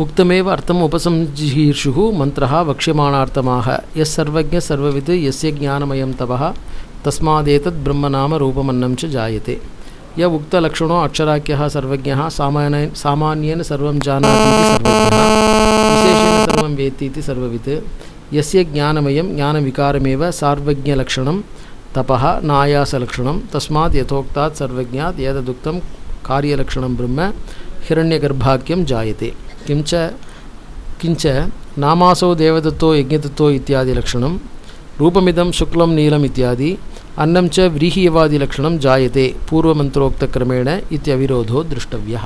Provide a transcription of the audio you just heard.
उक्तमेव अर्थम् उपसंजिहीर्षुः मन्त्रः वक्ष्यमाणार्थमाह। यः सर्वज्ञः सर्ववित् यस्य ज्ञानमयं तपः तस्मादेतद् ब्रह्मनाम रूपमन्नं च जायते। य उक्तलक्षणो अक्षराख्यः सर्वज्ञः, सामान्य, सामान्येन सर्वं जानाति इति सर्वज्ञः, विशेषेण सर्वं वेत्ति इति सर्ववित् यस्य ज्ञानमयं, ज्ञानविकारमेव सार्वज्ञलक्षणं, तपः नायासलक्षणं, तस्मात् ब्रह्म, हिरण्यगर्भाख्यं जायते। किञ्च किञ्च नामासौ देवदत्तो, यज्ञदत्तो इत्यादि लक्षणं, रूपमिदं शुक्लं, नीलम् इत्यादि, अन्नं च व्रीह्यवादिलक्षणं जायते, पूर्वमन्त्रोक्तक्रमेण इत्यविरोधो द्रष्टव्यः